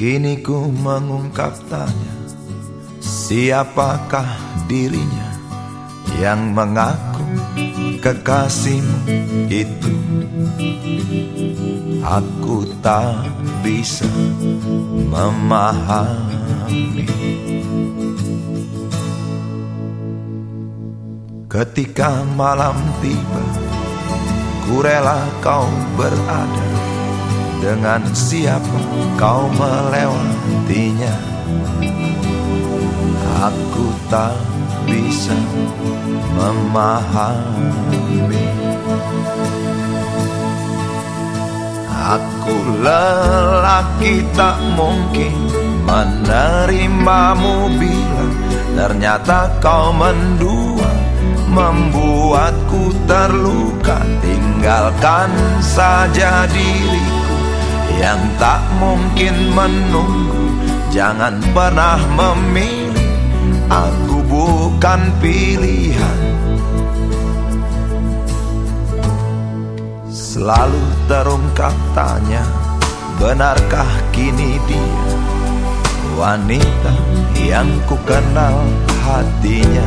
Kini ku mengungkap tanya Siapakah dirinya Yang mengaku kekasihmu itu? Aku tak bisa memahami. Ketika malam tiba Ku rela kau berada Dengan siapa kau melewatinya Aku tak bisa memahami. Aku lelaki tak mungkin menerimamu bila Ternyata kau mendua membuatku terluka. Tinggalkan saja diriku yang tak mungkin menunggu Jangan pernah memilih. Aku bukan pilihan. Selalu terungkap tanya Benarkah kini dia? Wanita yang ku kenal hatinya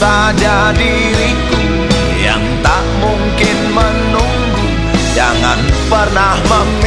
saja diriku yang tak mungkin menunggu. Jangan pernah memilih